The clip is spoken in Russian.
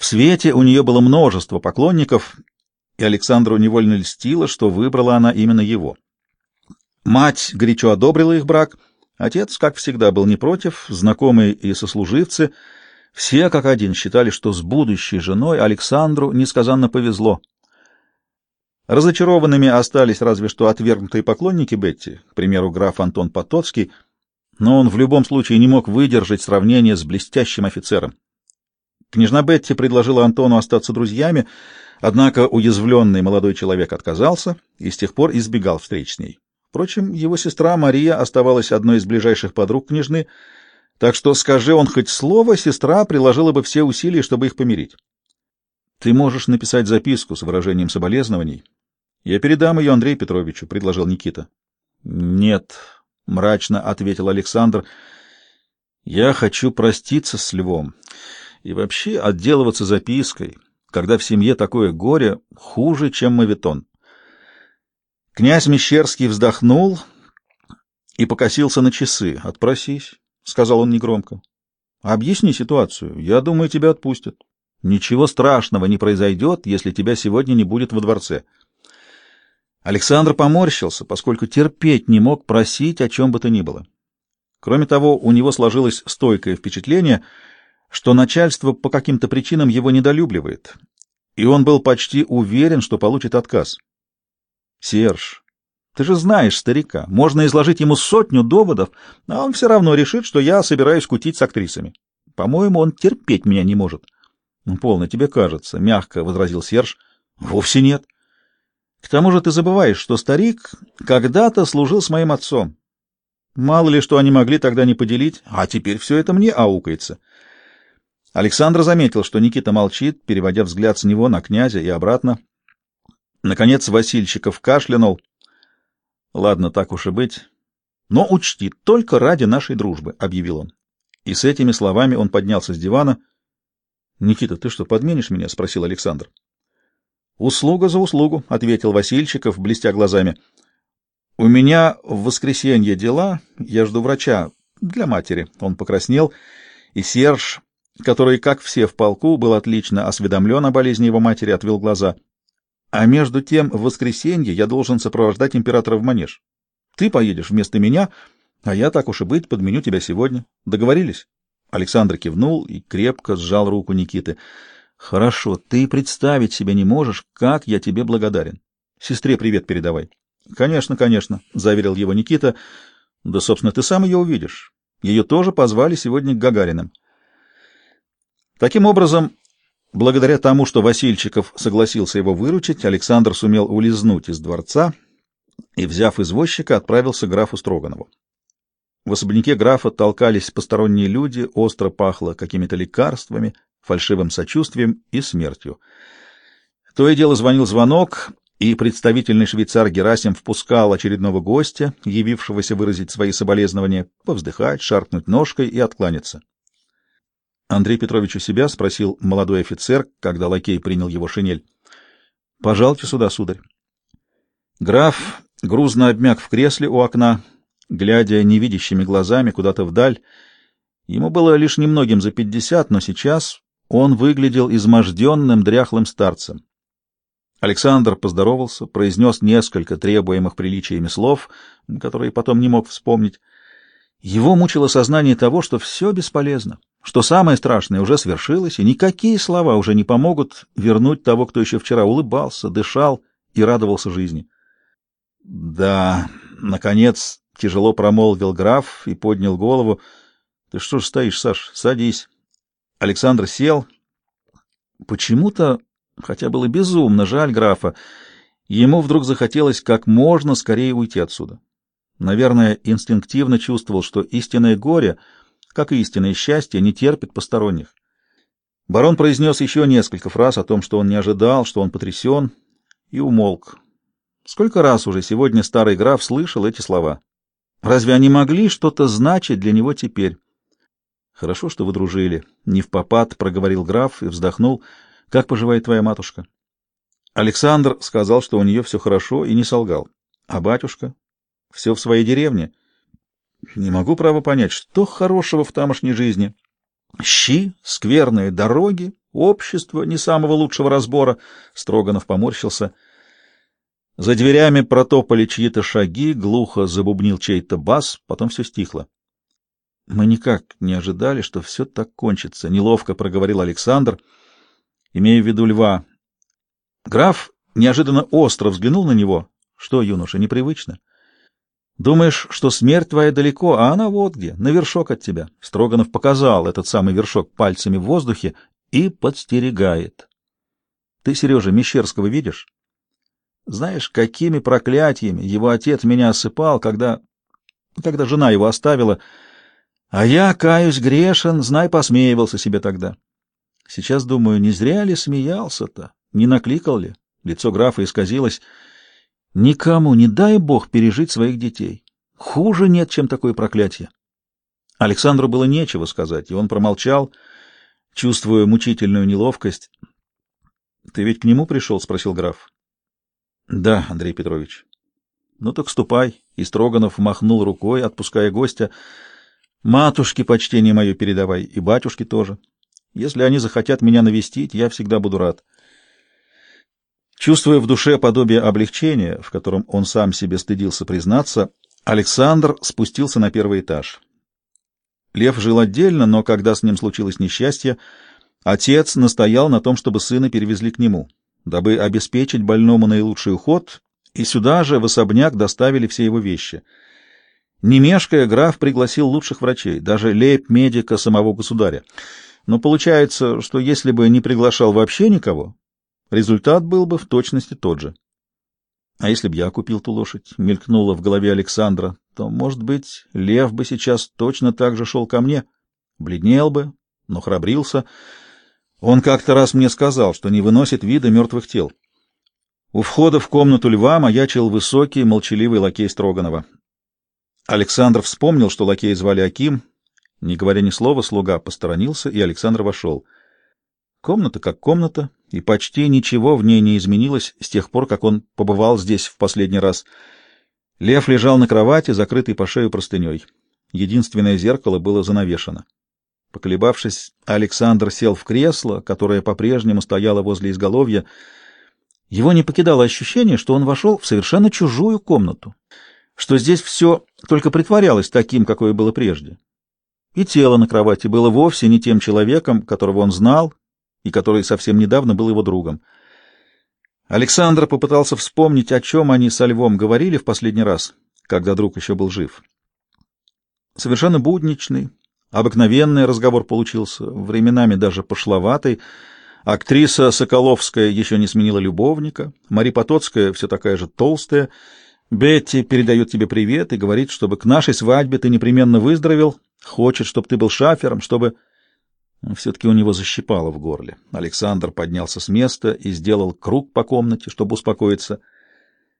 В свете у нее было множество поклонников, и Александру невольно льстило, что выбрала она именно его. Мать горячо одобрила их брак, отец, как всегда, был не против, знакомые и сослуживцы — все как один считали, что с будущей женой Александру несказанно повезло. Разочарованными остались разве что отвергнутые поклонники Бетти, к примеру, граф Антон Потоцкий, но он в любом случае не мог выдержать сравнение с блестящим офицером. Княжна Бетти предложила Антону остаться друзьями, однако уязвленный молодой человек отказался и с тех пор избегал встреч с ней. Впрочем, его сестра Мария оставалась одной из ближайших подруг княжны, так что, скажи он хоть слово, сестра приложила бы все усилия, чтобы их помирить. Ты можешь написать записку с выражением соболезнований. Я передам ее Андрею Петровичу, — предложил Никита. — Нет, — мрачно ответил Александр. — Я хочу проститься с Львом и вообще отделываться запиской, когда в семье такое горе хуже, чем мавитон. Князь Мещерский вздохнул и покосился на часы. Отпросись. — сказал он негромко. — Объясни ситуацию. Я думаю, тебя отпустят. Ничего страшного не произойдет, если тебя сегодня не будет во дворце. Александр поморщился, поскольку терпеть не мог просить о чем бы то ни было. Кроме того, у него сложилось стойкое впечатление, что начальство по каким-то причинам его недолюбливает, и он был почти уверен, что получит отказ. — Серж, ты же знаешь старика. Можно изложить ему сотню доводов, а он все равно решит, что я собираюсь кутить с актрисами. По-моему, он терпеть меня не может. Ну, полно тебе кажется, — мягко возразил Серж. Вовсе нет. К тому же ты забываешь, что старик когда-то служил с моим отцом. Мало ли, что они могли тогда не поделить, а теперь все это мне аукается. Александр заметил, что Никита молчит, переводя взгляд с него на князя и обратно. Наконец Васильчиков кашлянул —— Ладно, так уж и быть. Но учти, только ради нашей дружбы, — объявил он. И с этими словами он поднялся с дивана. — Никита, ты что, подменишь меня? — спросил Александр. — Услуга за услугу, — ответил Васильчиков, блестя глазами. — У меня в воскресенье дела, я жду врача для матери. Он покраснел, и Серж, который, как все в полку, был отлично осведомлен о болезни его матери, отвел глаза — а между тем в воскресенье я должен сопровождать императора в манеж. Ты поедешь вместо меня, а я, так уж и быть, подменю тебя сегодня. Договорились?» Александр кивнул и крепко сжал руку Никиты. «Хорошо, ты представить себе не можешь, как я тебе благодарен. Сестре привет передавай». «Конечно, конечно», — заверил его Никита. «Да, собственно, ты сам ее увидишь. Ее тоже позвали сегодня к Гагариным». Таким образом, Благодаря тому, что Васильчиков согласился его выручить, Александр сумел улизнуть из дворца и, взяв извозчика, отправился к графу Строганову. В особняке графа толкались посторонние люди, остро пахло какими-то лекарствами, фальшивым сочувствием и смертью. То и дело звонил звонок, и представительный швейцар Герасим впускал очередного гостя, явившегося выразить свои соболезнования, повздыхать, шаркнуть ножкой и откланяться. Андрей Петрович у себя спросил молодой офицер, когда лакей принял его шинель. — Пожалуйте сюда, сударь. Граф грузно обмяк в кресле у окна, глядя невидящими глазами куда-то вдаль. Ему было лишь немногим за пятьдесят, но сейчас он выглядел изможденным, дряхлым старцем. Александр поздоровался, произнес несколько требуемых приличиями слов, которые потом не мог вспомнить. Его мучило сознание того, что все бесполезно что самое страшное уже свершилось, и никакие слова уже не помогут вернуть того, кто еще вчера улыбался, дышал и радовался жизни. — Да, наконец, тяжело промолвил граф и поднял голову. — Ты что ж стоишь, Саш, садись. Александр сел. Почему-то, хотя было безумно жаль графа, ему вдруг захотелось как можно скорее уйти отсюда. Наверное, инстинктивно чувствовал, что истинное горе — как и истинное счастье, не терпит посторонних. Барон произнес еще несколько фраз о том, что он не ожидал, что он потрясен, и умолк. Сколько раз уже сегодня старый граф слышал эти слова? Разве они могли что-то значить для него теперь? Хорошо, что вы дружили. Не в попад, проговорил граф и вздохнул. Как поживает твоя матушка? Александр сказал, что у нее все хорошо, и не солгал. А батюшка? Все в своей деревне. Не могу, право, понять, что хорошего в тамошней жизни. Щи, скверные дороги Общество не самого лучшего разбора. Строганов поморщился. За дверями протопали чьи-то шаги, глухо забубнил чей-то бас, потом все стихло. Мы никак не ожидали, что все так кончится, неловко проговорил Александр, имея в виду льва. Граф неожиданно остро взглянул на него. Что, юноша, непривычно? Думаешь, что смерть твоя далеко, а она вот где, на вершок от тебя. Строганов показал этот самый вершок пальцами в воздухе и подстерегает. Ты, Сережа, Мещерского видишь? Знаешь, какими проклятиями его отец меня осыпал, когда... когда жена его оставила. А я, каюсь, грешен, знай, посмеивался себе тогда. Сейчас думаю, не зря ли смеялся-то, не накликал ли? Лицо графа исказилось. Никому не дай бог пережить своих детей. Хуже нет, чем такое проклятие. Александру было нечего сказать, и он промолчал, чувствуя мучительную неловкость. — Ты ведь к нему пришел? — спросил граф. — Да, Андрей Петрович. — Ну так ступай. И Строганов махнул рукой, отпуская гостя. — Матушке почтение мое передавай, и батюшке тоже. Если они захотят меня навестить, я всегда буду рад. — Чувствуя в душе подобие облегчения, в котором он сам себе стыдился признаться, Александр спустился на первый этаж. Лев жил отдельно, но когда с ним случилось несчастье, отец настоял на том, чтобы сына перевезли к нему, дабы обеспечить больному наилучший уход, и сюда же в особняк доставили все его вещи. Не мешкая, граф пригласил лучших врачей, даже лейб-медика самого государя. Но получается, что если бы не приглашал вообще никого, результат был бы в точности тот же. А если б я купил ту лошадь, мелькнуло в голове Александра, то, может быть, лев бы сейчас точно так же шел ко мне, бледнел бы, но храбрился. Он как-то раз мне сказал, что не выносит вида мертвых тел. У входа в комнату льва маячил высокий, молчаливый лакей Строганова. Александр вспомнил, что лакея звали Аким. Не говоря ни слова, слуга посторонился, и Александр вошел. Комната как комната, и почти ничего в ней не изменилось с тех пор, как он побывал здесь в последний раз. Лев лежал на кровати, закрытый по шею простыней. Единственное зеркало было занавешено. Поколебавшись, Александр сел в кресло, которое по-прежнему стояло возле изголовья. Его не покидало ощущение, что он вошел в совершенно чужую комнату, что здесь все только притворялось таким, какое было прежде. И тело на кровати было вовсе не тем человеком, которого он знал и который совсем недавно был его другом. Александр попытался вспомнить, о чем они со Львом говорили в последний раз, когда друг еще был жив. Совершенно будничный, обыкновенный разговор получился, временами даже пошловатый. Актриса Соколовская еще не сменила любовника, Мари Потоцкая все такая же толстая. Бетти передает тебе привет и говорит, чтобы к нашей свадьбе ты непременно выздоровел, хочет, чтобы ты был шафером, чтобы... Все-таки у него защипало в горле. Александр поднялся с места и сделал круг по комнате, чтобы успокоиться —